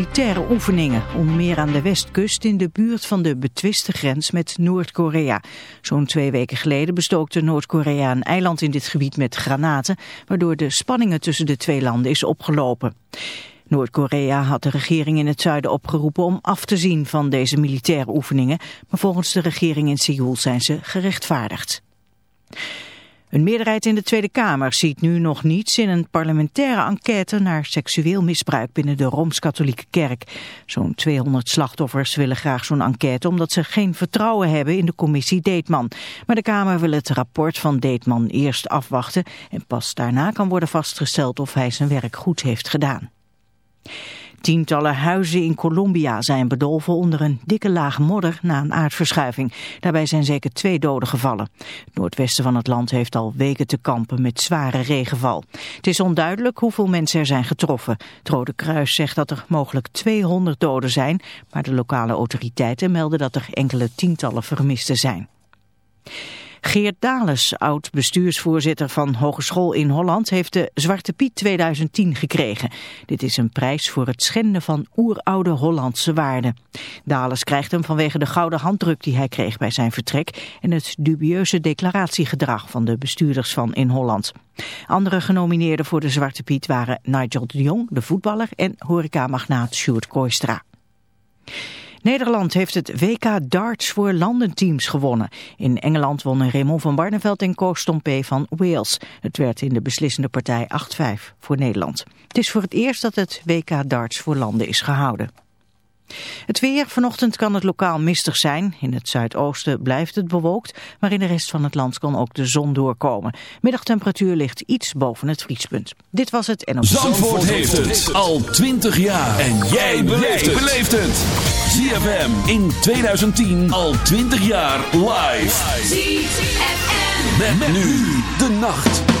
militaire oefeningen, om meer aan de westkust in de buurt van de betwiste grens met Noord-Korea. Zo'n twee weken geleden bestookte Noord-Korea een eiland in dit gebied met granaten, waardoor de spanningen tussen de twee landen is opgelopen. Noord-Korea had de regering in het zuiden opgeroepen om af te zien van deze militaire oefeningen, maar volgens de regering in Seoul zijn ze gerechtvaardigd. Een meerderheid in de Tweede Kamer ziet nu nog niets in een parlementaire enquête naar seksueel misbruik binnen de Rooms-Katholieke Kerk. Zo'n 200 slachtoffers willen graag zo'n enquête omdat ze geen vertrouwen hebben in de commissie Deetman. Maar de Kamer wil het rapport van Deetman eerst afwachten en pas daarna kan worden vastgesteld of hij zijn werk goed heeft gedaan. Tientallen huizen in Colombia zijn bedolven onder een dikke laag modder na een aardverschuiving. Daarbij zijn zeker twee doden gevallen. Het noordwesten van het land heeft al weken te kampen met zware regenval. Het is onduidelijk hoeveel mensen er zijn getroffen. Het Rode Kruis zegt dat er mogelijk 200 doden zijn, maar de lokale autoriteiten melden dat er enkele tientallen vermisten zijn. Geert Dales, oud-bestuursvoorzitter van Hogeschool in Holland, heeft de Zwarte Piet 2010 gekregen. Dit is een prijs voor het schenden van oeroude Hollandse waarden. Dales krijgt hem vanwege de gouden handdruk die hij kreeg bij zijn vertrek en het dubieuze declaratiegedrag van de bestuurders van in Holland. Andere genomineerden voor de Zwarte Piet waren Nigel de Jong, de voetballer, en horecamagnaat Sjoerd Kooistra. Nederland heeft het WK darts voor landenteams gewonnen. In Engeland wonnen Raymond van Barneveld en Koos Stompé van Wales. Het werd in de beslissende partij 8-5 voor Nederland. Het is voor het eerst dat het WK darts voor landen is gehouden. Het weer, vanochtend kan het lokaal mistig zijn. In het zuidoosten blijft het bewolkt, maar in de rest van het land kan ook de zon doorkomen. Middagtemperatuur ligt iets boven het vriespunt. Dit was het en Zandvoort, Zandvoort heeft het al 20 jaar. En jij beleeft het. ZFM in 2010 al 20 jaar live. ZFM. met nu de nacht.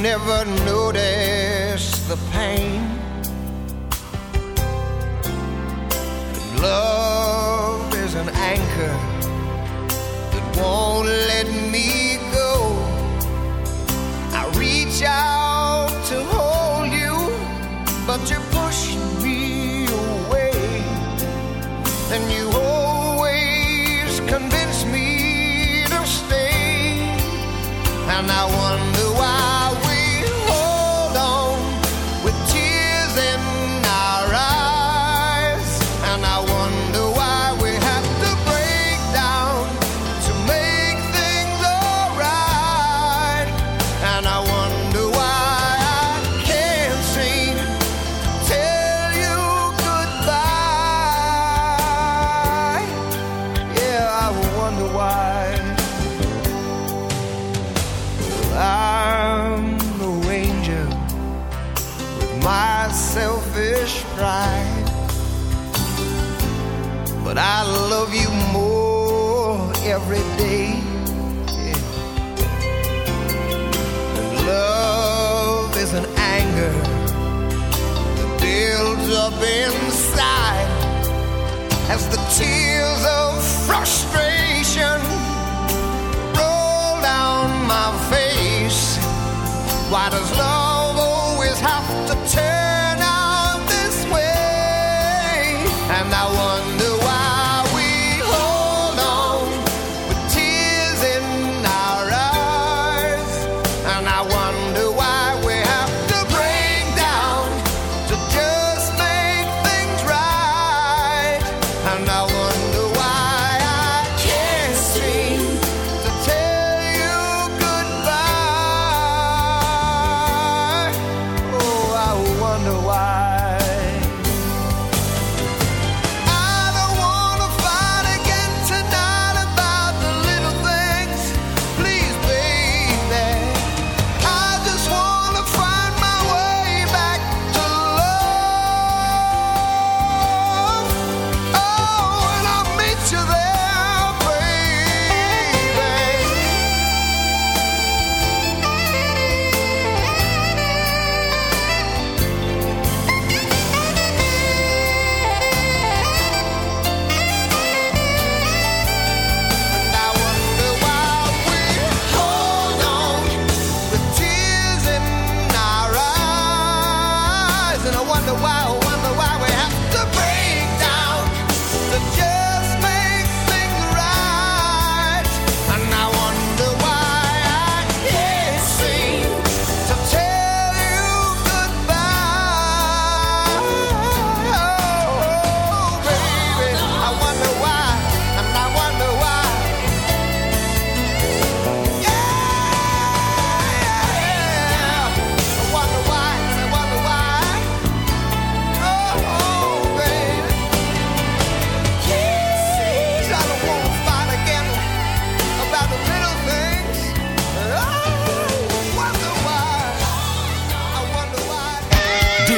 never notice the pain. That love is an anchor that won't let me Why does love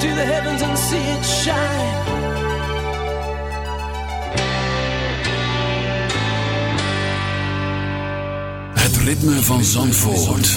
To the heavens and see it shine. Het ritme van Zandvoort.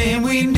and we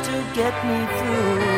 to get me through.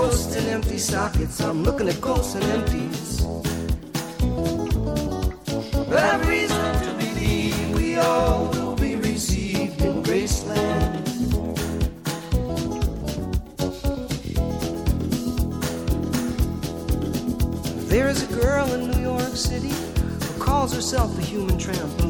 Ghosts and empty sockets. I'm looking at ghosts and empties. But I've reason to believe we all will be received in Graceland. There is a girl in New York City who calls herself the human trampoline.